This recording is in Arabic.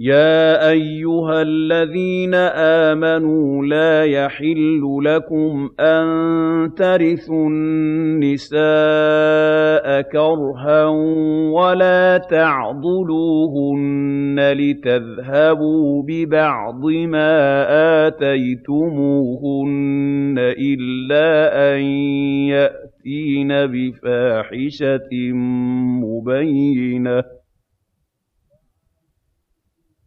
يَا أَيُّهَا الَّذِينَ آمَنُوا لَا يَحِلُّ لَكُمْ أَن تَرِثُوا النِّسَاءَ كَرْهًا وَلَا تَعْضُلُوهُنَّ لِتَذْهَبُوا بِبَعْضِ مَا آتَيْتُمُوهُنَّ إِلَّا أَن يَأْتِينَ بِفَاحِشَةٍ مُّبَيِّنَةٍ ۚ